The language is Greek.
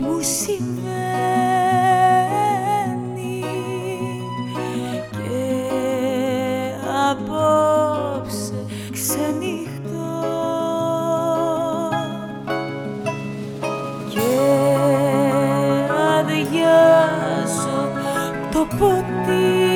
μου συμβαίνει και απόψε ξενυχτώ. Και αδειάζω το ποτήρι